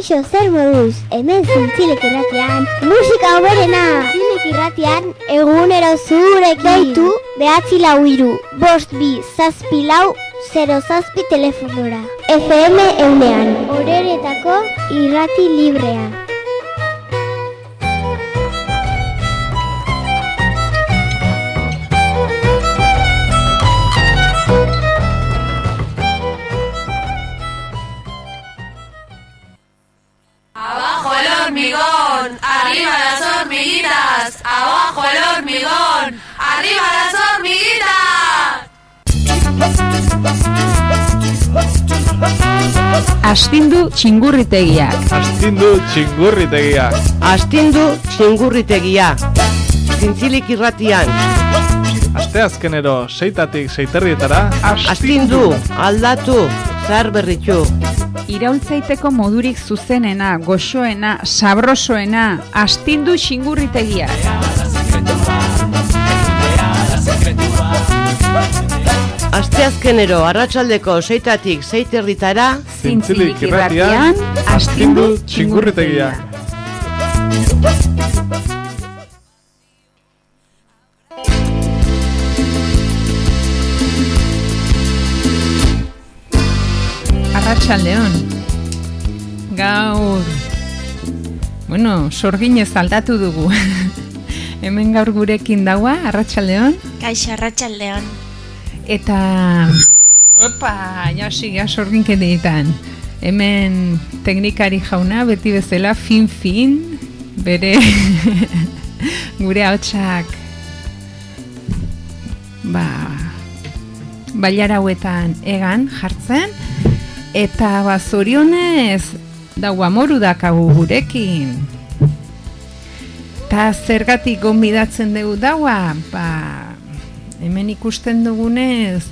Kaixo, zer moduz? Hemen zintzilek irratian, musika hoberena! Zintzilek irratian, egunero zurekin. Deitu, behatzi lau iru, bost bi, zazpi lau, zero zazpi telefonora. FM eunean, horeretako irrati librea. Astindu txingurritegiak. Astindu txingurritegiak. Astindu txingurritegia. Zintzilik irratian. Aste azkenero seitatik seiterrietara. Astindu, aldatu, zar berritu. Iraultzaiteko modurik zuzenena, goxoena, sabrosoena, astindu txingurritegia. Aste azkenero arratsaldeko seitatik seiterritara. Zintzilik irratian, astindu txingurritegia. Arratxaldeon. Gaur. Bueno, sorginez aldatu dugu. Hemen gaur gurekin daua, Arratxaldeon. Kaixo, Arratxaldeon. Eta... Opa, jasi, ja sorginketeetan. Hemen teknikari jauna, beti bezala, fin-fin, bere gure hautsak ba, baiara hauetan egan jartzen, eta ba, zorionez daua moru dakagu gurekin. Ta zergatik gonbidatzen dugu daua, ba, hemen ikusten dugunez,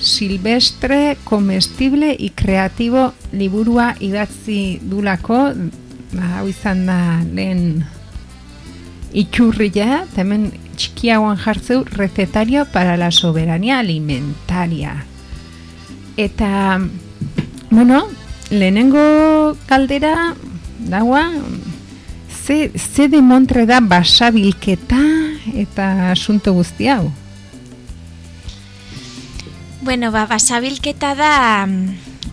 silvestre, comestible y creativo liburua idatzi dulako, ba, hau izan da lehen itxurria, hemen txikiagoan jartzeu recetario para la soberania alimentaria. Eta, bueno, lehenengo kaldera, daua, ze, ze demontre da basabilketa eta asunto guzti hau? Bueno, ba, basabilketa da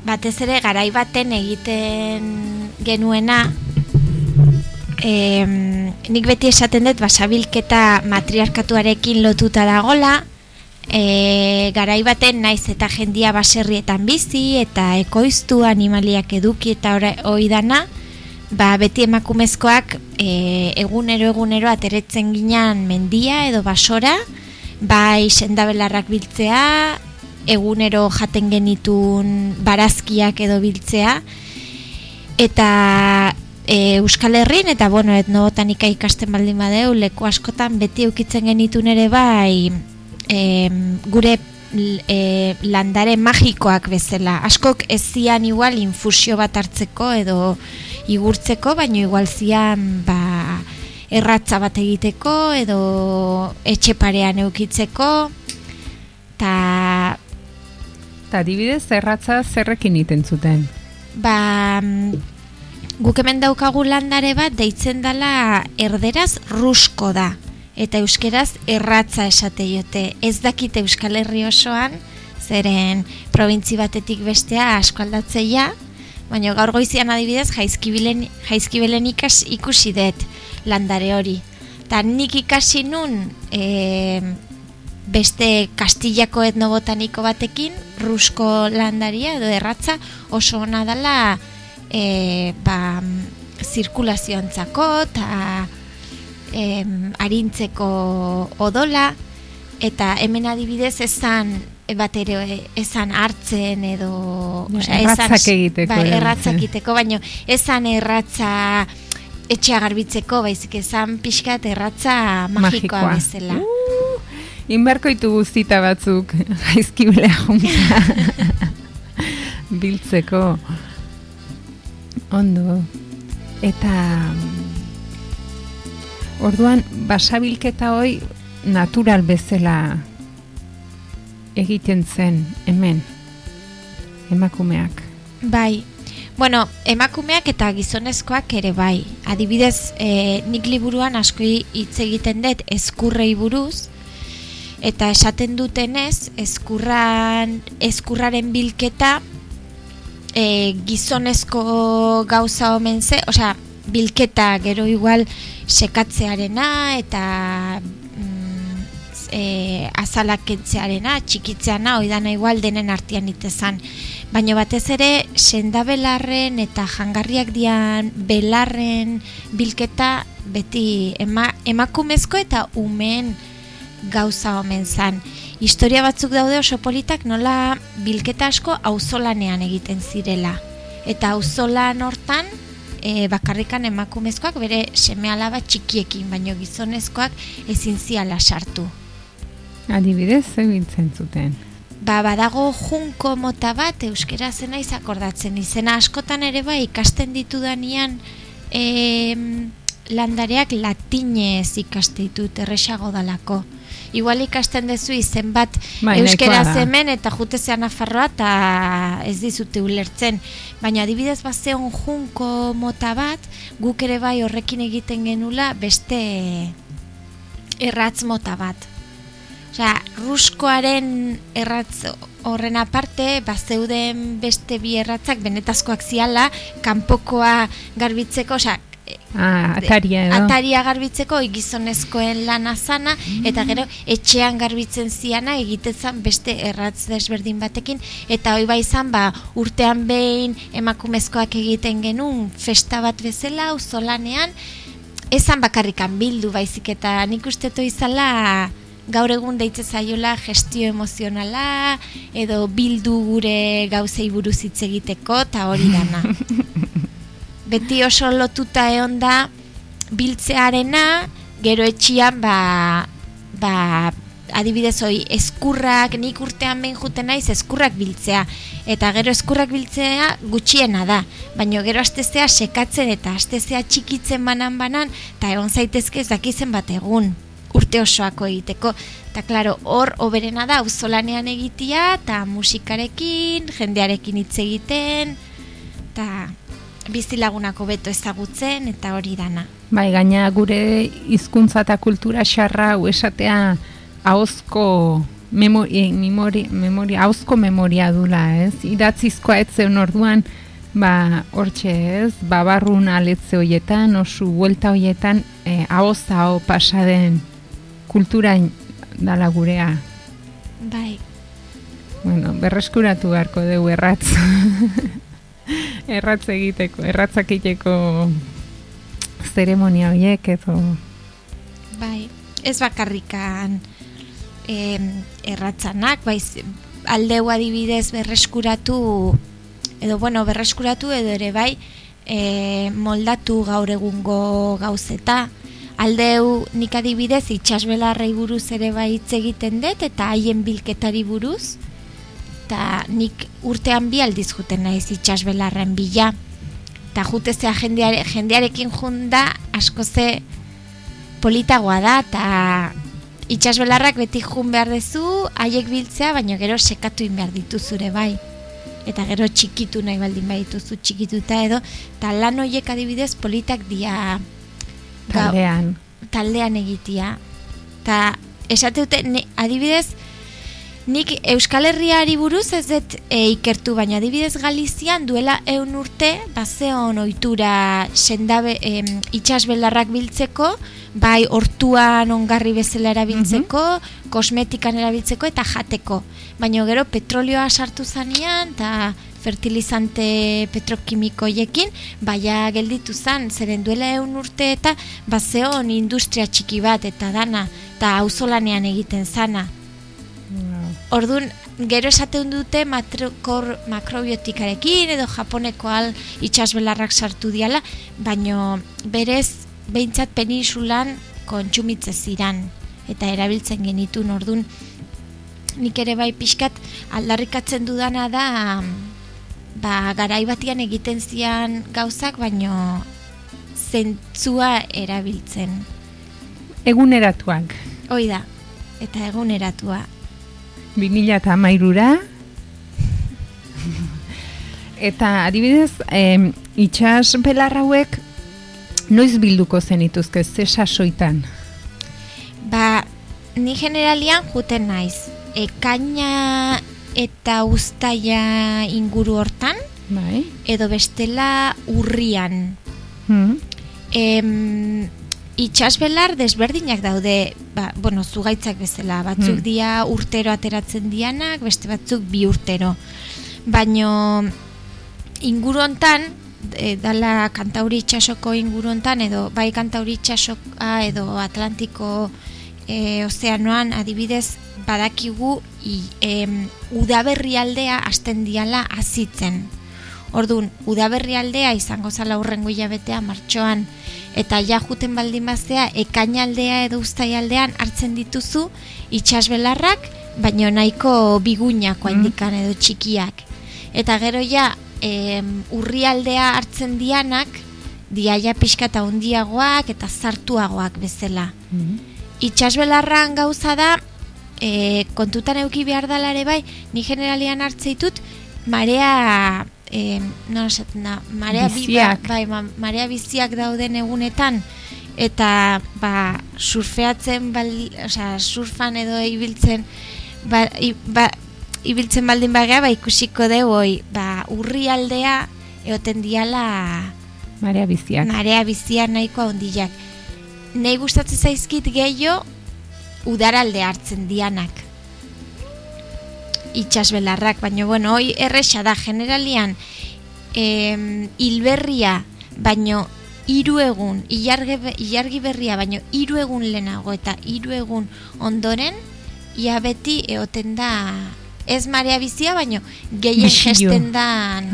batez ere garai baten egiten genuena e, nik beti esaten dut basabilketa matriarkatuarekin lotuta dagola e, garai baten naiz eta jendia baserrietan bizi eta ekoiztu animaliak eduki eta hori dana ba, beti emakumezkoak e, egunero egunero ateretzen ginean mendia edo basora bai sendabelarrak biltzea egunero jaten genitun barazkiak edo biltzea eta e, Euskal Herrin eta bueno, etnobotanika ikasten baldin badeu leku askotan beti eukitzen genitun ere bai e, gure e, landare magikoak bezala. Askok ez zian igual infusio bat hartzeko edo igurtzeko, baino igual zian ba, erratza bat egiteko edo etxe parean eukitzeko eta Eta adibidez, erratza zerrekin iten zuten? Ba, guk hemen daukagu landare bat deitzen dela erderaz rusko da. Eta euskeraz erratza esate jote. Ez dakite Euskal Herri osoan, zeren probintzi batetik bestea asko aldatzeia, baina gaur goizian adibidez jaizkibelen, jaizkibelen ikas ikusi dut landare hori. Ta nik ikasi nun e, beste kastillako etnobotaniko batekin, rusko landaria edo erratza oso ona dela e, ba, zirkulazioantzako eta e, arintzeko odola eta hemen adibidez ezan bat ere ezan hartzen edo osea, erratzak egiteko bai, erratzak egiteko, baino ezan erratza etxea garbitzeko, baizik ezan pixkat erratza magikoa, magikoa. bezala. Uh, Inberkoitu guztita batzuk jaizkibilea junta. Biltzeko. Ondo. Eta orduan basabilketa hoi natural bezala egiten zen hemen emakumeak. Bai. Bueno, emakumeak eta gizonezkoak ere bai. Adibidez, e, nik liburuan asko hitz egiten dut eskurrei buruz, eta esaten dutenez, eskurran, eskurraren bilketa e, gizonezko gauza omen ze, osea, bilketa gero igual sekatzearena eta mm, e, azalak entzearena, txikitzeana, oidana igual denen artian itezan. Baina batez ere, sendabelarren eta jangarriak dian belarren bilketa beti ema, emakumezko eta umen gauza omen zan. Historia batzuk daude oso politak nola bilketa asko auzolanean egiten zirela. Eta auzolan hortan e, bakarrikan emakumezkoak bere seme alaba txikiekin, baino gizonezkoak ezin ziala sartu. Adibidez, zebiltzen zuten. Ba, badago junko mota bat euskera zena izakordatzen. Izena askotan ere bai ikasten ditudanian e, landareak latinez ikaste ditut erresago dalako. Igual ikasten dezu izen bat Bai, euskera hemen eta jutezean nafarroa eta ez dizute ulertzen. Baina adibidez bat zeon junko mota bat, guk ere bai horrekin egiten genula beste erratz mota bat. Osea, ruskoaren erratz horren aparte, bazeuden beste bi erratzak benetazkoak ziala, kanpokoa garbitzeko, osea, Ah, ataria edo. ataria garbitzeko gizonezkoen lana zana eta gero etxean garbitzen ziana egitezan beste erratz desberdin batekin. Eta hoi bai izan ba urtean behin emakumezkoak egiten genuen festa bat bezala auzolanean. Esan bakarrikan bildu baizik eta nik uste to izala gaur egun deitze zaiola gestio emozionala edo bildu gure gauzei buruz hitz egiteko eta hori dana beti oso lotuta egon da biltzearena, gero etxian ba, ba, adibidez hoi eskurrak, nik urtean behin juten naiz eskurrak biltzea. Eta gero eskurrak biltzea gutxiena da. Baina gero astezea sekatzen eta astezea txikitzen banan-banan, eta egon zaitezke ez dakizen bat egun urte osoako egiteko. Eta klaro, hor oberena da auzolanean egitea, eta musikarekin, jendearekin hitz egiten, eta bizilagunako beto ezagutzen eta hori dana. Bai, gaina gure hizkuntza eta kultura xarra hau esatea ahozko memori, memori, memori, ahozko memoria dula, ez? Idatzizkoa etzeun orduan, ba, hortxe ez, babarrun aletze hoietan, osu buelta hoietan, eh, ahoz aho pasaden kultura dala gurea. Bai, Bueno, berreskuratu beharko dugu erratz. erratz egiteko, erratzak egiteko zeremonia horiek edo bai. Ez bakarrikan em, erratzanak, bai, aldeu adibidez berreskuratu, edo bueno, berreskuratu edo ere bai, e, moldatu gaur egungo gauzeta. Aldeu nik adibidez itxasbelarrei buruz ere bai hitz egiten dut eta haien bilketari buruz. Eta nik urtean bi aldiz juten naiz itxasbelarren bila. Eta jutezea jendeare, jendearekin junda asko ze politagoa da eta itxasbelarrak beti jun behar dezu, haiek biltzea, baina gero sekatu behar dituzure bai. Eta gero txikitu nahi baldin bai dituzu txikituta edo, eta lan horiek adibidez politak dia ga- taldean. taldean egitia. Ta esate dute, adibidez, nik Euskal Herriari buruz ez dut e, ikertu, baina adibidez Galizian duela eun urte, bazeon ohitura sendabe, em, itxasbelarrak biltzeko, bai hortuan ongarri bezala erabiltzeko, kosmetikan erabiltzeko eta jateko. Baina gero petrolioa sartu zanean eta fertilizante petrokimikoiekin, baia gelditu zan, zeren duela eun urte eta bazeon industria txiki bat eta dana, eta auzolanean egiten zana. Ordun gero esaten dute matrokor, makrobiotikarekin edo japoneko al itxasbelarrak sartu diala, baino berez behintzat peninsulan kontsumitze ziran eta erabiltzen genitun ordun nik ere bai pixkat aldarrikatzen dudana da ba, garai batian egiten zian gauzak baino zentzua erabiltzen. Eguneratuak. Hoi da, eta eguneratua. 2000 eta amairura. Eta adibidez, em, itxas belar hauek noiz bilduko zenituzke, ze sasoitan? Ba, ni generalian juten naiz. Ekaina eta ustaia inguru hortan, Bai. edo bestela urrian. Hmm. Em, itxasbelar desberdinak daude, ba, bueno, zugaitzak bezala, batzuk Hmm. dia urtero ateratzen dianak, beste batzuk bi urtero. Baino inguru hontan, e, dala kantauri itxasoko inguru hontan, edo bai kantauri itxasoka edo Atlantiko e, ozeanoan adibidez badakigu i, em, udaberri aldea hasten diala azitzen. Orduan, udaberri aldea izango zala urrengo hilabetea martxoan eta ja juten baldin baztea ekainaldea edo uztaialdean hartzen dituzu itxasbelarrak, baino nahiko biguñako indikan edo txikiak. Eta gero ja em, urrialdea hartzen dianak, diaia pixka eta hundiagoak eta zartuagoak bezala. Itxasbelarran gauza da, e, kontutan euki behar dalare bai, ni generalian hartzeitut, marea, e, no, esaten da, marea Biziak. biziak. bai, ma, marea biziak dauden egunetan, eta ba, surfeatzen, bal, osea, surfan edo ibiltzen, ba, i, ba, ibiltzen baldin bagea, ba, ikusiko dugu, oi, ba, urri aldea, eoten diala Marea biziak. marea bizia nahiko handiak. Nei gustatzen zaizkit gehiago udaralde hartzen dianak. Itxasbelarrak, baina bueno, hoi erresa da. Generalian em, hilberria, baino hiru egun, ilargi berria, baino hiru egun lehenago eta hiru egun ondoren, ia beti eoten da ez marea bizia, baino gehien gesten dan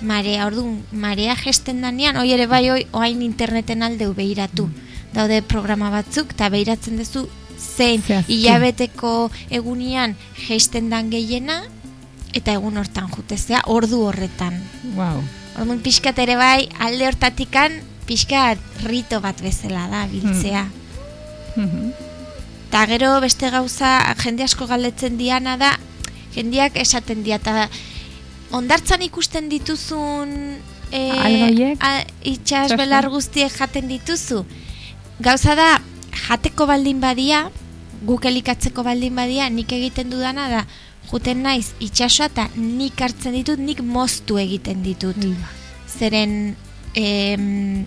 marea, orduan, marea gesten danean, hoi ere bai, hoi, oain interneten aldeu behiratu. Daude programa batzuk, eta behiratzen duzu zein hilabeteko egunian gesten dan gehiena, eta egun hortan jutezea, ordu horretan. Wow. Orduan pixkat ere bai, alde hortatikan, pixkat rito bat bezala da, biltzea. Mhm. Eta gero beste gauza jende asko galdetzen diana da, jendeak esaten dia, eta ondartzan ikusten dituzun e, itxas belar guztiek jaten dituzu. Gauza da, jateko baldin badia, guk elikatzeko baldin badia, nik egiten dudana da, juten naiz itxasoa eta nik hartzen ditut, nik moztu egiten ditut. Zeren em,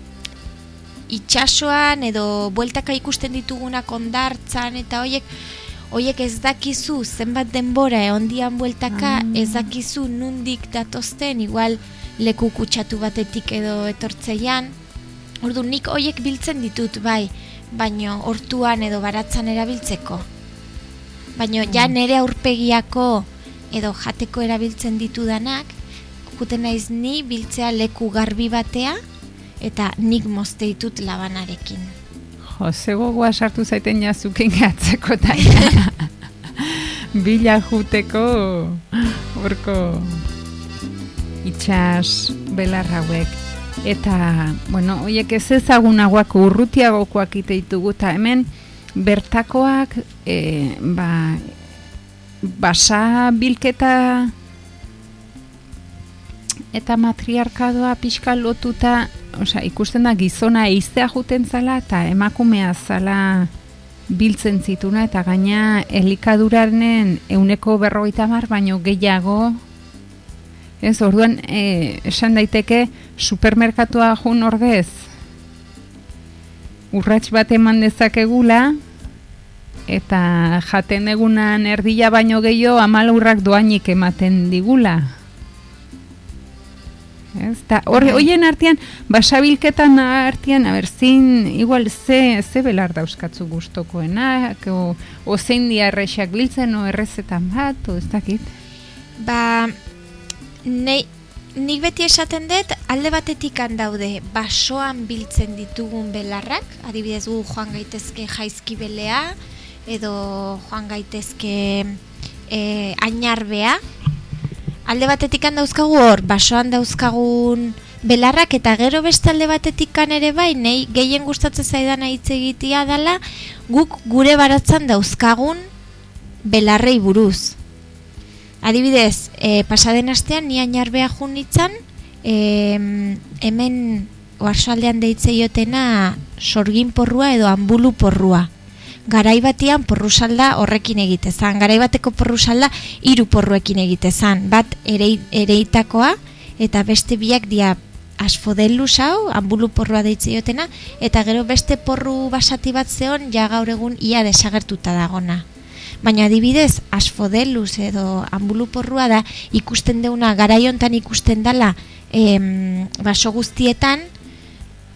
itxasoan edo bueltaka ikusten ditugunak ondartzan eta hoiek hoiek ez dakizu zenbat denbora ondian bueltaka ez dakizu nundik datozten igual leku kutsatu batetik edo etortzeian. Ordu nik hoiek biltzen ditut bai, baino hortuan edo baratzan erabiltzeko. Baino ja nere aurpegiako edo jateko erabiltzen ditudanak, juten naiz ni biltzea leku garbi batea eta nik mozte ditut labanarekin. Jo, ze gogoa sartu zaiten jazuken gatzeko eta bila juteko horko itxas belar hauek. Eta, bueno, oiek ez ezagunagoak urrutiagokoak ite ditugu, eta hemen bertakoak, e, ba, basa bilketa eta matriarkadoa pixka lotuta, osea, ikusten da gizona eiztea juten zala eta emakumea zala biltzen zituna eta gaina elikaduraren euneko berrogeita mar baino gehiago ez, orduan e, esan daiteke supermerkatua jun ordez urrats bat eman dezakegula eta jaten egunan erdila baino gehiago amalurrak doainik ematen digula. Ez, ta hor, hoien artean, basabilketan artean, a ber, zin, igual, ze, ze belar dauzkatzu gustokoenak, o, o zein dia errexak biltzen, o errezetan bat, o ez dakit. Ba, nei, nik beti esaten dut, alde batetik daude basoan biltzen ditugun belarrak, adibidez gu joan gaitezke jaizki belea, edo joan gaitezke e, ainarbea. Alde batetik dauzkagu hor, basoan dauzkagun belarrak, eta gero beste alde batetik ere bai, nei gehien gustatzen zaidana hitz egitea dela, guk gure baratzan dauzkagun belarrei buruz. Adibidez, e, pasaden astean ni ainarbea jun nitzan, e, hemen oarsoaldean deitze iotena sorgin porrua edo anbulu porrua. Garai batean porrusalda horrekin egitezan. Garai bateko porrusalda hiru porruekin egitezan. Bat ere, ereitakoa eta beste biak dia asfodelus hau, anbulu porrua deitze iotena, eta gero beste porru basati bat zeon ja gaur egun ia desagertuta dagona. Baina adibidez, asfodelus edo anbulu porrua da ikusten deuna garaiontan ikusten dala em, baso guztietan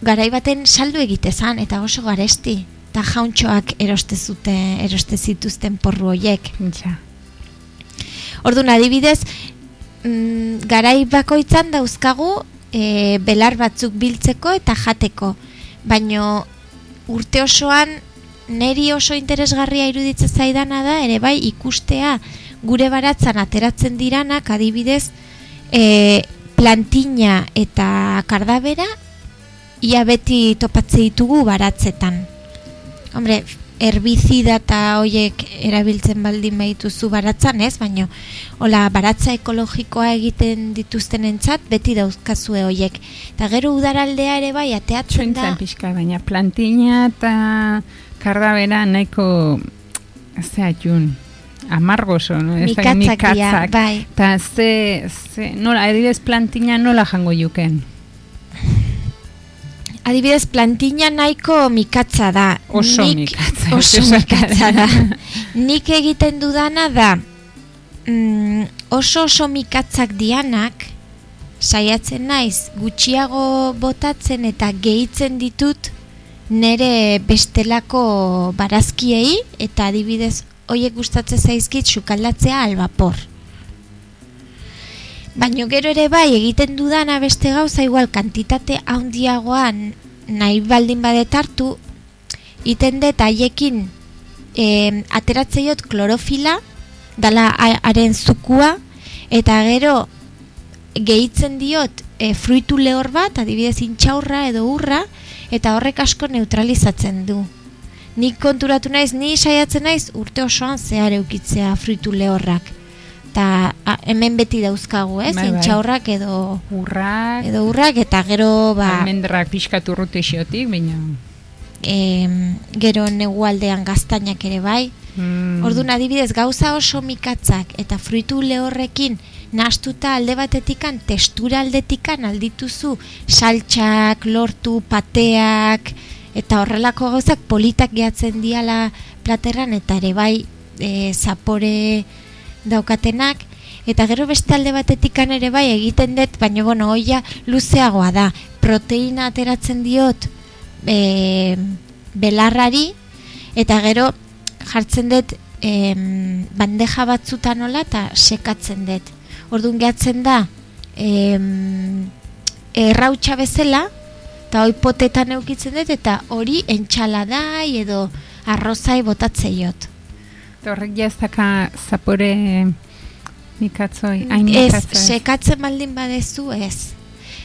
garai baten saldu egitezan eta oso garesti eta jauntxoak eroste zute eroste zituzten porru hoiek. Ja. Orduan adibidez, mm, garai bakoitzan dauzkagu e, belar batzuk biltzeko eta jateko. Baino urte osoan neri oso interesgarria iruditzen zaidana da ere bai ikustea gure baratzan ateratzen diranak adibidez e, plantina eta kardabera ia beti topatze ditugu baratzetan. Hombre, herbizida eta hoiek erabiltzen baldin behituzu baratzan, ez? Baina, hola, baratza ekologikoa egiten dituzten entzat, beti dauzkazue hoiek. Eta gero udaraldea ere bai, ateatzen da... Pixka, baina plantina eta kardabera nahiko zehatun amargoso, no? Ez da, Mikatzak bai. Ta ze, ze, nola, adibidez plantina nola jango juken? Adibidez, plantina nahiko mikatza da. Oso Nik- mikatza, Oso mikatza da. Nik egiten dudana da, mm, oso oso mikatzak dianak, saiatzen naiz, gutxiago botatzen eta gehitzen ditut nere bestelako barazkiei, eta adibidez, hoiek gustatzen zaizkit sukaldatzea albapor. Baino gero ere bai egiten dudana beste gauza igual kantitate handiagoan nahi baldin badet hartu iten dut haiekin e, ateratzeiot klorofila dala ha- haren zukua eta gero gehitzen diot e, fruitu lehor bat adibidez intxaurra edo urra eta horrek asko neutralizatzen du nik konturatu naiz, ni saiatzen naiz urte osoan zehar eukitzea fruitu lehorrak eta a, hemen beti dauzkagu, ez? Bai, bai. Intxaurrak edo Urrak, edo urrak eta gero ba almendrak pixkat urrutu isiotik, baina... em, gero negualdean gaztainak ere bai. Mm, Orduan adibidez gauza oso mikatzak eta fruitu lehorrekin nastuta alde batetikan testura aldetikan aldituzu saltxak, lortu, pateak eta horrelako gauzak politak gehatzen diala platerran eta ere bai e, zapore daukatenak eta gero beste alde batetikan ere bai egiten dut, baina bueno, oia luzeagoa da. Proteina ateratzen diot e, belarrari eta gero jartzen dut em, bandeja batzutan nola eta sekatzen dut. Orduan gehatzen da em, errautxa bezala eta hoi potetan eukitzen dut eta hori entxaladai edo arrozai botatzeiot. eta horrek ja ez daka zapore mikatzoi, hain Ez, mikatzoi. sekatzen baldin badezu ez.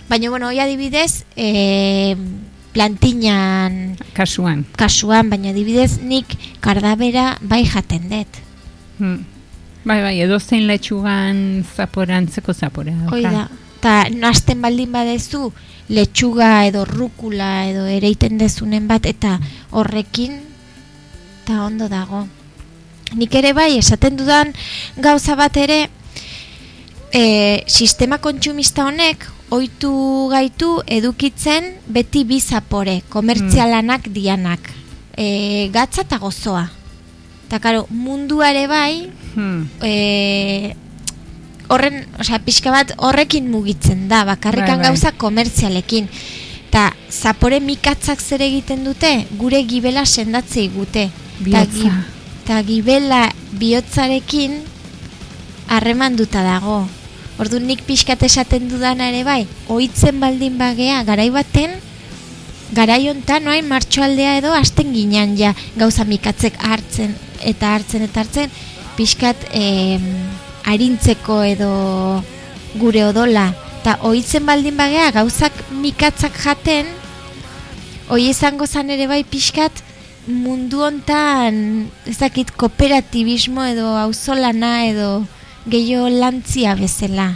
Baina, bueno, hoi adibidez, e, plantinan Kasuan. kasuan, baina adibidez nik kardabera bai jaten dut. Hmm. Bai, bai, edo zein letxugan zaporantzeko zaporea. dauka. Hoi da. Ta nasten baldin badezu letxuga edo rukula edo ereiten dezunen bat eta horrekin eta ondo dago. Nik ere bai esaten dudan gauza bat ere e, sistema kontsumista honek ohitu gaitu edukitzen beti bi zapore, komertzialanak dianak. E, gatza eta gozoa. Eta karo, munduare bai, Hmm. e, horren, osea, pixka bat horrekin mugitzen da, bakarrikan Bai, bai. gauza komertzialekin. Eta zapore mikatzak zer egiten dute, gure gibela sendatzei gute. Bihotza. Eta gibela bihotzarekin harremanduta dago. Ordu nik pixkat esaten dudana ere bai, ohitzen baldin bagea, garai baten, garai hontan noain martxoaldea edo hasten ginean ja gauza mikatzek hartzen eta hartzen eta hartzen pixkat em, arintzeko edo gure odola eta ohitzen baldin bagea gauzak mikatzak jaten hoi izango zan ere bai pixkat mundu hontan ez dakit kooperatibismo edo auzolana edo gehiago lantzia bezala.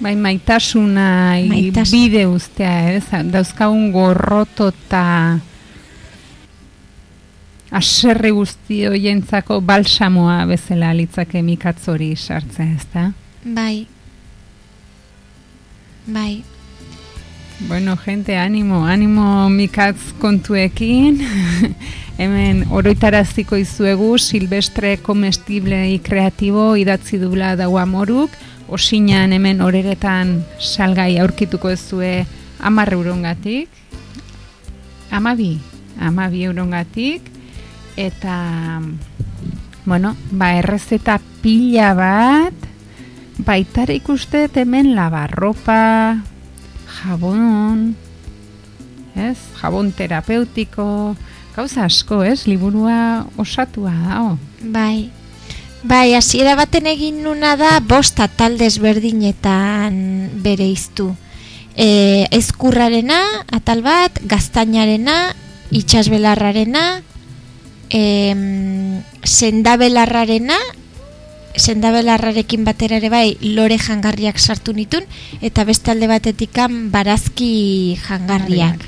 Bai, maitasuna Maitas- bide ustea, ez? Dauzkagun gorroto eta aserri guzti hoientzako balsamoa bezala litzake mikatzori sartzea, ezta? Bai. Bai. Bueno, gente, animo, animo mikatz kontuekin. Hemen oroitaraziko izuegu silvestre comestible y creativo idatzi dula daua moruk. Osinan hemen oreretan salgai aurkituko ezue amar eurongatik. Amabi, amabi eurongatik. Eta, bueno, ba, errezeta pila bat, baitara ikuste hemen lavarropa, jabon, ez? Jabon terapeutiko, gauza asko, ez? Liburua osatua dago. Bai. Bai, hasiera baten egin nuna da bost atal desberdinetan bere iztu. E, ezkurrarena, atal bat, gaztainarena, itxasbelarrarena, em, sendabelarrarena, sendabelarrarekin batera ere bai lore jangarriak sartu nitun, eta beste alde batetikan barazki jangarriak.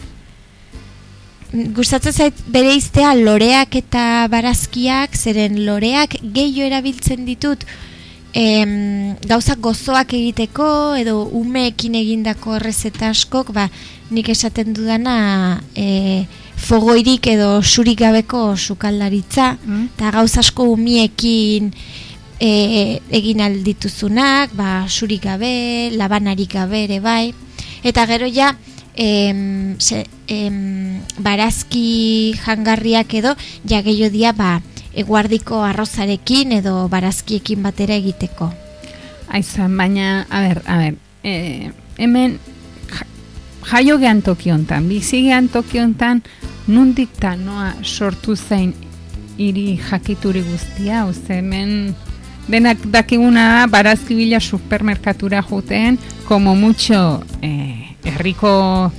Gustatzen zait bere iztea loreak eta barazkiak, zeren loreak gehiago erabiltzen ditut em, gauzak gozoak egiteko edo umeekin egindako errezeta askok, ba, nik esaten dudana e, fogoirik edo surik gabeko sukaldaritza, Mm. eta gauz asko umiekin e, egin aldituzunak, ba, surik gabe, labanarik gabe ere bai, eta gero ja, em, se, em, barazki jangarriak edo, ja gehiago dia, ba, eguardiko arrozarekin edo barazkiekin batera egiteko. Aizan, baina, a ber, a ber, e, hemen ja, jaio gehan tokiontan, bizi gehan tokiontan, nundik ta noa sortu zain hiri jakituri guztia, uze hemen denak dakiguna da, barazki bila supermerkatura juten, como mucho eh, herriko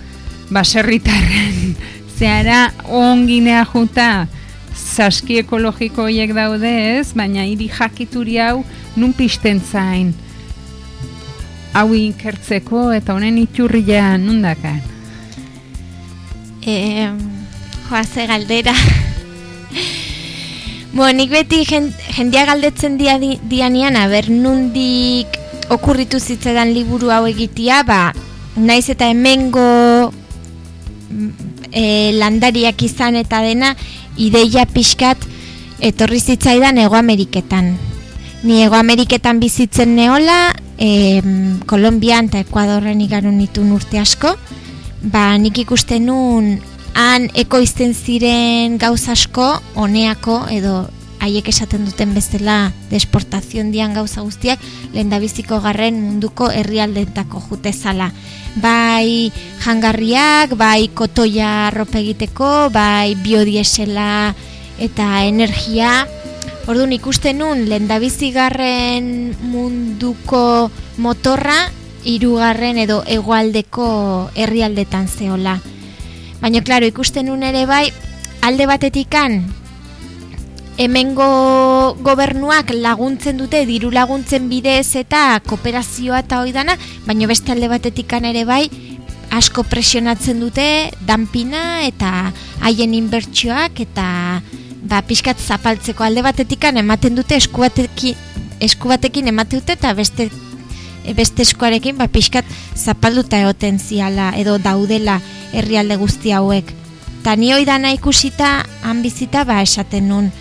baserritarren zehara onginea juta saski ekologiko horiek daude ez, baina hiri jakituri hau nun pisten zain hau inkertzeko eta honen iturria nundakan. E, joaze galdera. Bo, nik beti jen, jendia galdetzen dia, di- dianian, aber nundik okurritu zitzedan liburu hau egitia, ba, naiz eta hemengo e, landariak izan eta dena, ideia pixkat etorri zitzaidan Ego Ameriketan. Ni Ego Ameriketan bizitzen neola, e, Kolombian eta Ekuadorren igarun nituen urte asko, ba, nik ikusten nun han ekoizten ziren gauz asko, honeako edo haiek esaten duten bezala desportazion dian gauza guztiak lehendabiziko garren munduko herrialdetako jutezala. Bai jangarriak, bai kotoia egiteko, bai biodiesela eta energia. Orduan ikusten nun lehendabizigarren munduko motorra hirugarren edo hegoaldeko herrialdetan zeola. Baina, klaro, ikusten nun ere bai, alde batetikan, hemengo gobernuak laguntzen dute, diru laguntzen bidez eta kooperazioa eta oidana, baina beste alde batetikan ere bai, asko presionatzen dute, danpina eta haien inbertsioak eta ba, pixkat zapaltzeko alde batetikan ematen dute eskubatekin, eskubatekin ematen dute eta beste e, beste eskuarekin ba, pixkat zapalduta egoten ziala edo daudela herrialde guzti hauek. Ta ni hoi dana ikusita, han bizita, ba, esaten nun.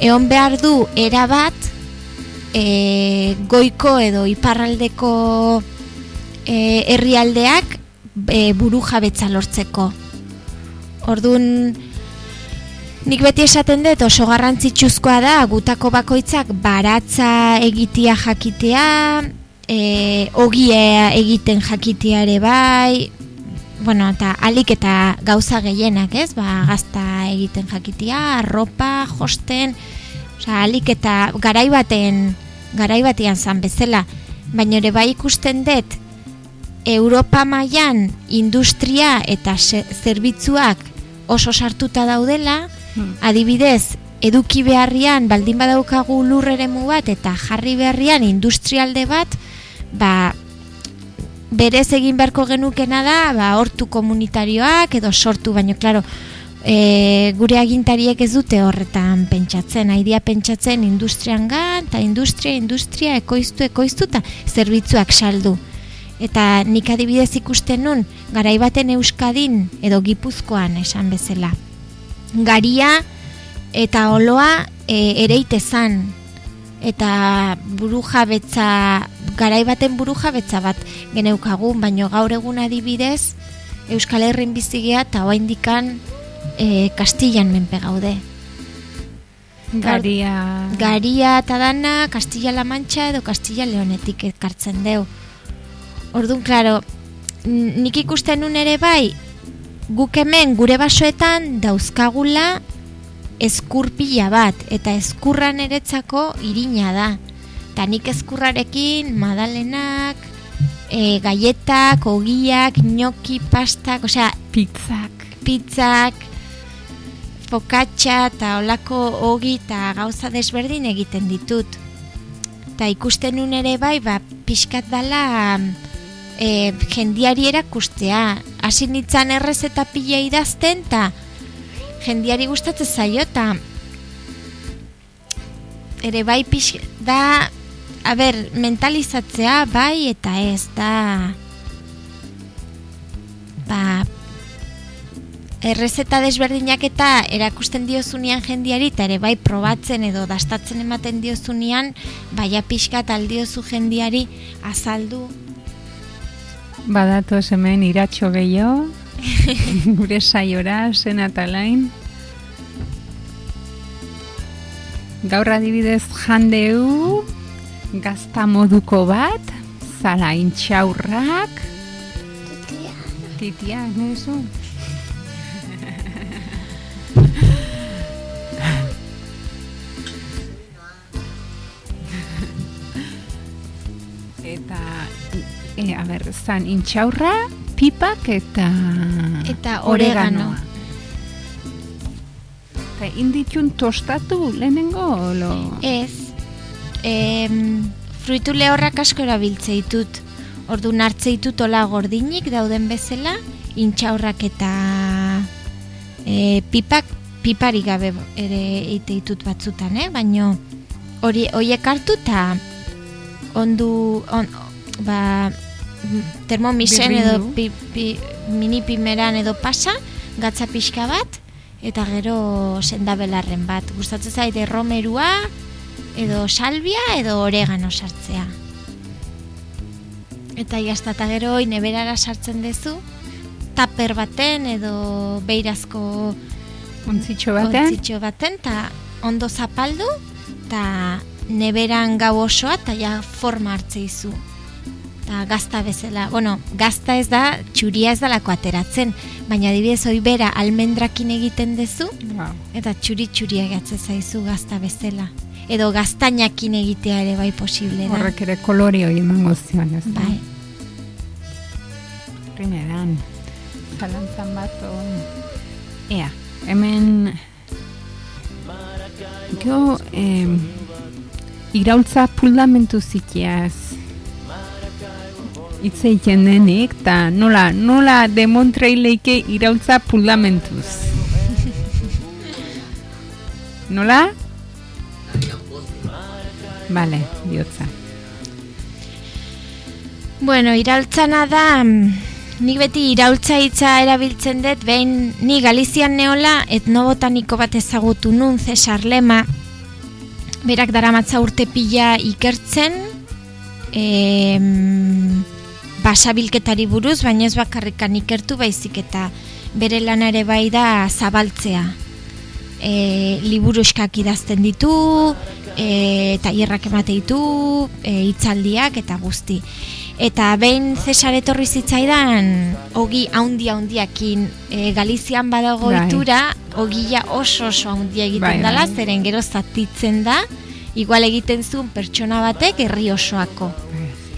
Egon behar du erabat e, goiko edo iparraldeko e, herrialdeak e, buru jabetza lortzeko. Orduan, nik beti esaten dut oso garrantzitsuzkoa da gutako bakoitzak baratza egitea jakitea, e, ogia egiten jakitea ere bai, bueno, eta alik eta gauza gehienak, ez? Ba, gazta egiten jakitea, arropa, josten, osea, alik eta garai baten, garai batean zan bezala, baina ere bai ikusten dut Europa mailan industria eta zerbitzuak oso sartuta daudela, Hmm. adibidez, eduki beharrian baldin badaukagu lur eremu bat eta jarri beharrian industrialde bat, ba, berez egin beharko genukena da, ba, hortu komunitarioak edo sortu, baino, klaro, e, gure agintariek ez dute horretan pentsatzen, haidia pentsatzen industrian gan, eta industria, industria, ekoiztu, ekoiztu, eta zerbitzuak saldu. Eta nik adibidez ikusten nun, garaibaten euskadin edo gipuzkoan esan bezala. Garia eta oloa e, ereite zan, eta buru jabetza, garaibaten buru jabetza bat geneukagun, baino gaur egun adibidez, Euskal Herrin bizigea eta hoa indikan e, Kastillan menpe gaude. Garia... Garia eta dana Kastilla-La Mancha edo Kastilla-Leonetik ekartzen deu. Orduan, klaro, nik ikusten nun ere bai, guk hemen gure basoetan dauzkagula eskurpila bat, eta eskurran eretzako irina da. Ta nik eskurrarekin madalenak, e, gaietak, ogiak, gnocchi, pastak, osea, Pizzak. pizzak, fokatxa eta olako ogi eta gauza desberdin egiten ditut. Eta ikusten nun ere bai, ba, pixkat dala e, jendiari erakustea. Hasi nintzen errez eta pila idazten, eta jendiari gustatzen zaio, eta ere bai pix, da, a ber, mentalizatzea bai eta ez, da, ba, errezeta desberdinak eta erakusten diozunean jendiari eta ere bai probatzen edo dastatzen ematen diozunean baia pixka aldiozu jendiari azaldu Badatoz hemen iratxo gehiago, gure saiora, senatalain. Gaur adibidez jandeu, gazta moduko bat, zala intxaurrak, titiak, nezu? eta e, a ber, zan intxaurra, pipak eta Eta oreganoa. Eta inditxun tostatu lehenengo lo... ez em, fruitu lehorrak asko erabiltze ditut ordu hartze ditut ola gordinik dauden bezala intxaurrak eta e, pipak pipari gabe ere eite ditut batzutan, eh? baino hori hoiek hartu eta ondu on, ba, termomisen edo pi, pi, mini pimeran edo pasa gatza pixka bat eta gero sendabelarren bat. Gustatzen zaite romerua edo salvia edo oregano sartzea. Eta jazta eta gero neberara sartzen dezu taper baten edo beirazko Ontzitxo batean, ontzitxo baten eta ondo zapaldu eta neberan gau osoa eta ja forma hartze izu eta gazta bezala bueno, gazta ez da, txuria ez dalako ateratzen baina adibidez hoi bera almendrakin egiten dezu wow. eta txuri txuria gatze zaizu gazta bezala edo gaztainakin egitea ere bai posible da horrek ere kolorio emango zion, ez da? bai. Primeran, zalantzan bat, ea, hemen, gero, em, iraultza pultamentu zitiaz, hitz egiten denik, eta nola, nola demontreileike iraultza pultamentuz. nola? Vale, bihotza. Bueno, iraultzana da, nik beti iraultza hitza erabiltzen dut, behin ni Galizian neola etnobotaniko bat ezagutu nun, Cesar Lema, berak daramatza urte pila ikertzen, em, basabilketari buruz, baina ez bakarrikan ikertu baizik eta bere lana ere bai da zabaltzea. E, liburuskak idazten ditu, e, tailerrak emate ditu, e, hitzaldiak eta guzti. Eta behin Cesar etorri zitzaidan ogi haundi haundiakin e, Galizian badago Bai. ohitura, ogia oso oso haundia egiten Bai, dela, bai. zeren gero zatitzen da, igual egiten zuen pertsona batek herri osoako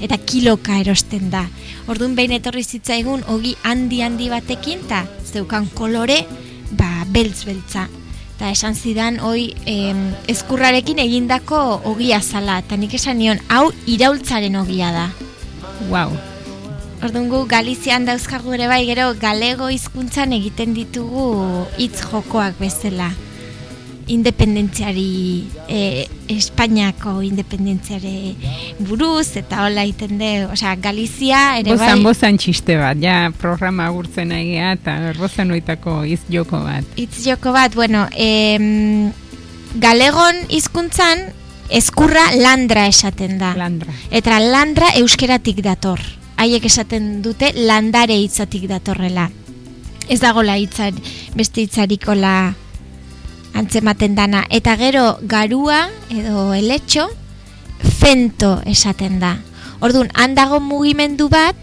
eta kiloka erosten da. Orduan behin etorri zitzaigun ogi handi handi batekin eta zeukan kolore ba beltz beltza. eta esan zidan hoi em, ezkurrarekin egindako ogia zala, eta nik esan nion, hau iraultzaren ogia da. Wow. Orduan gu Galizian dauzkagu ere bai, gero galego hizkuntzan egiten ditugu hitz jokoak bezala. Independentziari, e, Espainiako independentziare buruz, eta hola egiten de, osea, Galizia ere bai... Bozan, bozan txiste bat, ja programa agurtzen egia eta bozan oitako iz joko bat. Itz joko bat, bueno, em, galegon hizkuntzan eskurra landra esaten da. Landra. Eta landra euskeratik dator. Haiek esaten dute landare hitzatik datorrela. Ez dagola hitzar, beste hitzarikola antzematen dana. Eta gero garua edo eletxo fento esaten da. Orduan, handago mugimendu bat,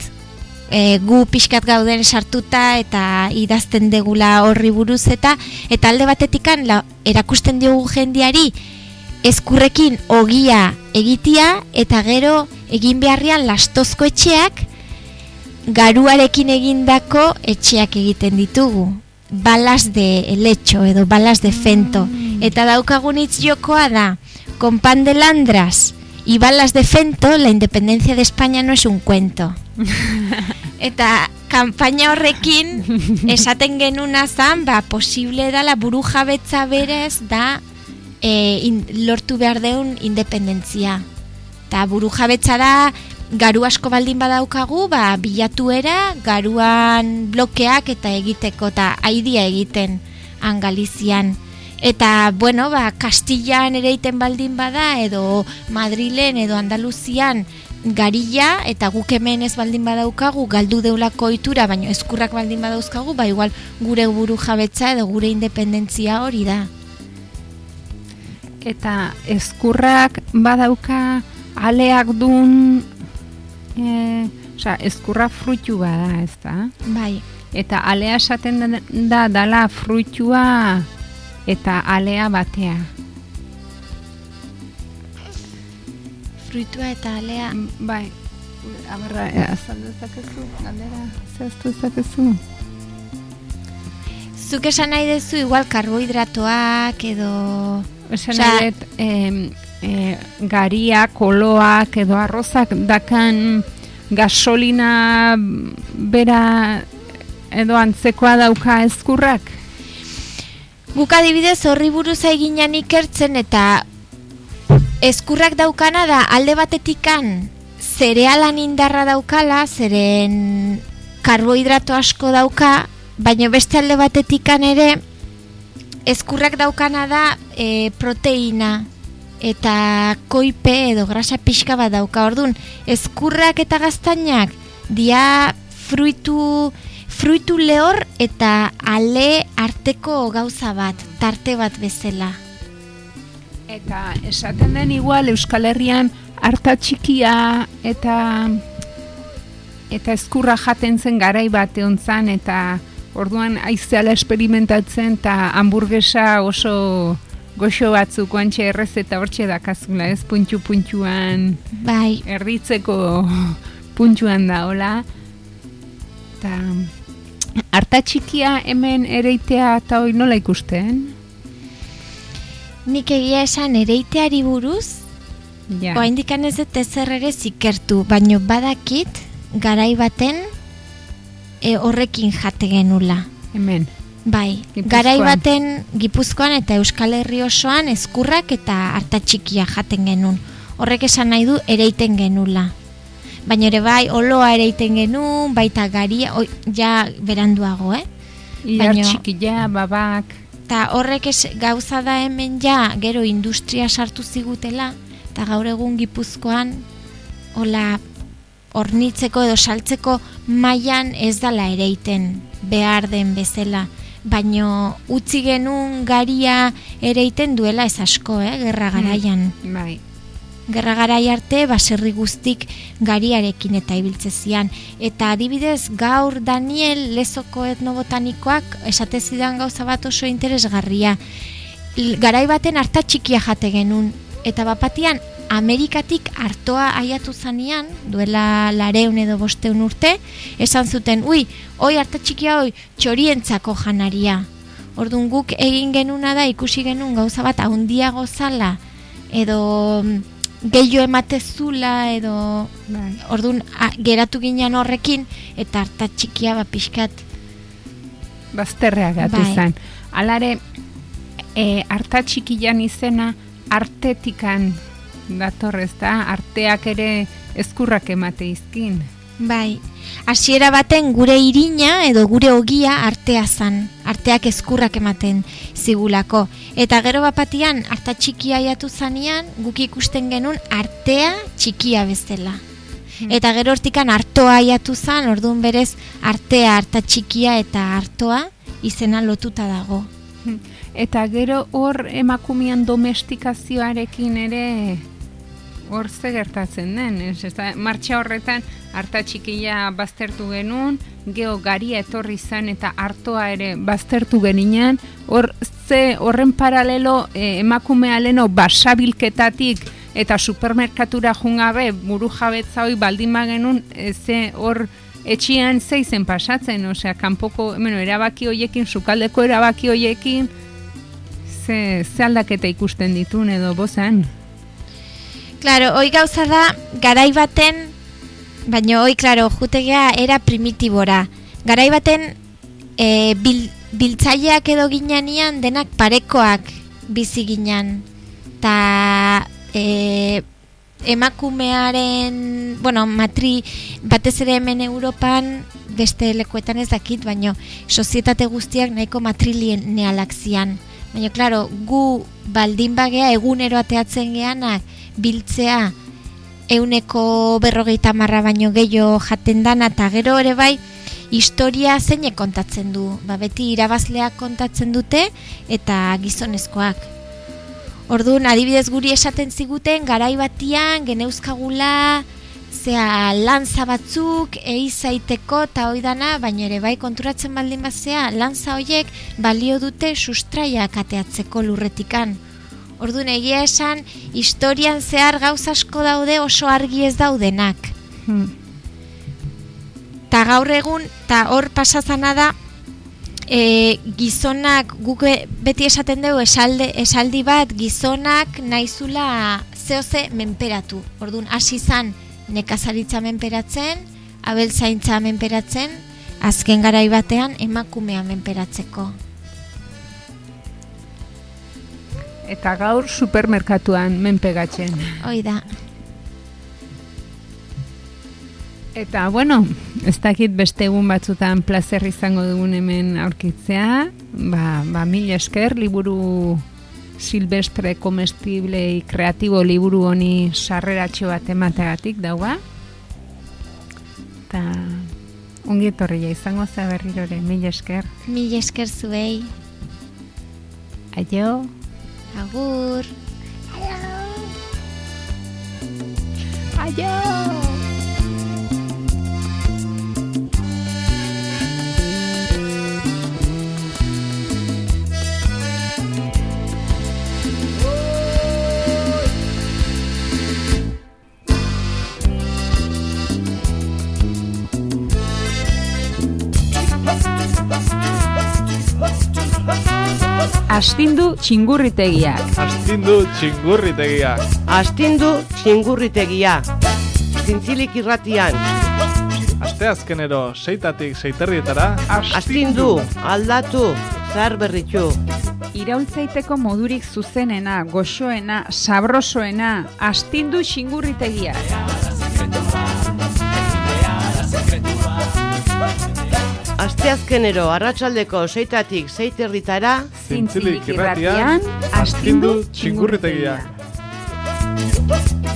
e, gu pixkat gauden sartuta eta idazten degula horri buruz eta eta alde batetikan la, erakusten diogu jendiari eskurrekin ogia egitia eta gero egin beharrian lastozko etxeak garuarekin egindako etxeak egiten ditugu. Balas de eletxo edo balas de fento. Eta daukagun hitz jokoa da, con pan de landras y balas de fento, la independencia de España no es un cuento. Eta kanpaina horrekin esaten genuna zan, ba, posible da la buru jabetza berez da e, in, lortu behar deun independentzia. Eta buru jabetza da garu asko baldin badaukagu, ba, bilatuera garuan blokeak eta egiteko eta aidia egiten han Galizian. Eta, bueno, ba, Kastillan ere iten baldin bada, edo Madrilen, edo Andaluzian garilla, eta guk hemen ez baldin badaukagu, galdu deulako ohitura baina eskurrak baldin badauzkagu, ba, igual gure buru jabetza edo gure independentzia hori da. Eta eskurrak badauka aleak dun e, osea, eskurra fruitu bada, ez da? Bai, Eta alea esaten da, da dala fruitua eta alea batea. fruitua eta alea. Mm, Bai, abarra, e, azaldu ezakezu, galdera, zehaztu ezakezu. Zuk esan nahi duzu igual karbohidratoak edo... Esan nahi dut, e, garia, koloak edo arrozak dakan gasolina bera edo antzekoa dauka ezkurrak. Guk adibidez horri buruz eginan ikertzen eta eskurrak daukana da alde batetikan zerealan indarra daukala, zeren karbohidrato asko dauka, baina beste alde batetikan ere eskurrak daukana da e, proteina eta koipe edo grasa pixka bat dauka. Ordun eskurrak eta gaztainak dia fruitu fruitu lehor eta ale arteko gauza bat, tarte bat bezala. Eta esaten den igual Euskal Herrian harta txikia eta eta ezkurra jaten zen garai bat egon zan, eta orduan aizeala esperimentatzen eta hamburguesa oso goxo batzuk oantxe errez eta hortxe dakazula ez puntu-puntuan Bai, erditzeko puntuan da, hola. Eta harta txikia hemen ereitea eta hoi nola ikusten? nik egia esan ereiteari buruz, Ja. Oaindik ez dut ezer ere zikertu, baino badakit garai baten e, horrekin jate genula. Hemen. Bai, Gipuzkoan. garai baten Gipuzkoan eta Euskal Herri osoan eskurrak eta harta txikia jaten genuen. Horrek esan nahi du ereiten genula. Baina ere bai, oloa ereiten genuen, baita garia, oi, ja beranduago, eh? Iar Baino- txikia, babak. Eta horrek es, gauza da hemen ja, gero industria sartu zigutela, eta gaur egun gipuzkoan, hola, hornitzeko edo saltzeko mailan ez dala ereiten behar den bezala. Baino utzi genuen garia ereiten duela ez asko, eh, gerra garaian. Bai. Gerra garai arte baserri guztik gariarekin eta ibiltze zian. Eta adibidez gaur Daniel lezoko etnobotanikoak esate zidan gauza bat oso interesgarria. Garai baten harta txikia jate genuen. Eta bapatian Amerikatik hartoa aiatu zanean, duela lareun edo bosteun urte, esan zuten, ui, oi harta txikia oi, txorientzako janaria. Orduan guk egin genuna da ikusi genuen gauza bat handiago zala edo mm, gehiago ematezula edo Bai. orduan geratu ginen horrekin eta harta txikia ba pixkat Bazterrea gatu Bai. zen. Alare, e, arta txikian izena artetikan datorrez da, arteak ere ezkurrak emate izkin. Bai, hasiera baten gure irina edo gure ogia artea zan, arteak eskurrak ematen zigulako. Eta gero bapatian, arta txikia aiatu zanean, guk ikusten genuen artea txikia bezala. Eta gero hortikan artoa aiatu zan, orduan berez artea, arta txikia eta artoa izena lotuta dago. Eta gero hor emakumean domestikazioarekin ere hor ze gertatzen den, ez, ez da, martxa horretan harta txikia baztertu genuen, geho garia etorri zen eta hartoa ere baztertu geninean, hor ze horren paralelo eh, emakumea leno basabilketatik eta supermerkatura jungabe buru jabetza hoi baldin bagenun eh, ze hor etxian ze izen pasatzen, osea, kanpoko, bueno, erabaki hoiekin, sukaldeko erabaki hoiekin, ze, ze aldaketa ikusten ditun edo bozan. Claro, hoi gauza da, garai baten, baina hoi, claro, jutegea era primitibora. Garai baten, e, bil, biltzaileak edo ginean denak parekoak bizi ginen. Ta e, emakumearen, bueno, matri, batez ere hemen Europan, beste lekuetan ez dakit, baina sozietate guztiak nahiko matrilinealak zian. Baina, klaro, gu baldin bagea egunero ateatzen geanak biltzea euneko berrogeita marra baino gehiago jaten dana eta gero ere bai historia zeinek kontatzen du. Ba, beti irabazleak kontatzen dute eta gizonezkoak. Orduan, adibidez guri esaten ziguten, garai batian, geneuzkagula, zea lanza batzuk, eizaiteko eta hoi dana, baina ere bai konturatzen baldin bazea, lanza hoiek balio dute sustraiak ateatzeko lurretikan. Orduan, egia esan, historian zehar gauz asko daude oso argi ez daudenak. Hmm. Ta gaur egun, ta hor pasazana da, e, gizonak, guk be- beti esaten dugu esalde, esaldi bat, gizonak naizula zehoze menperatu. Orduan, hasi zan nekazaritza menperatzen, abeltzaintza menperatzen, azken garai batean emakumea menperatzeko. Eta gaur supermerkatuan menpegatzen. Hoi da. Eta, bueno, ez dakit beste egun batzutan placer izango dugun hemen aurkitzea, ba, ba mil esker, liburu silvestre comestible y creativo liburu honi sarreratxo bat emateagatik daua. Eta ongi etorria izango za berrirore, mil esker. Mil esker zuei. Aio. Agur. Aio. Astindu txingurritegiak. Astindu txingurritegiak. Astindu txingurritegia. Zintzilik irratian. Asteazkenero seitatik seiterrietara. Astindu, aldatu, zahar berritu. Iraultzaiteko modurik zuzenena, goxoena, sabrosoena, astindu txingurritegiak. Asteazkenero arratsaldeko seitatik seiterditara. Zintzilik irratian. Astindu txingurritegiak. txingurritegiak.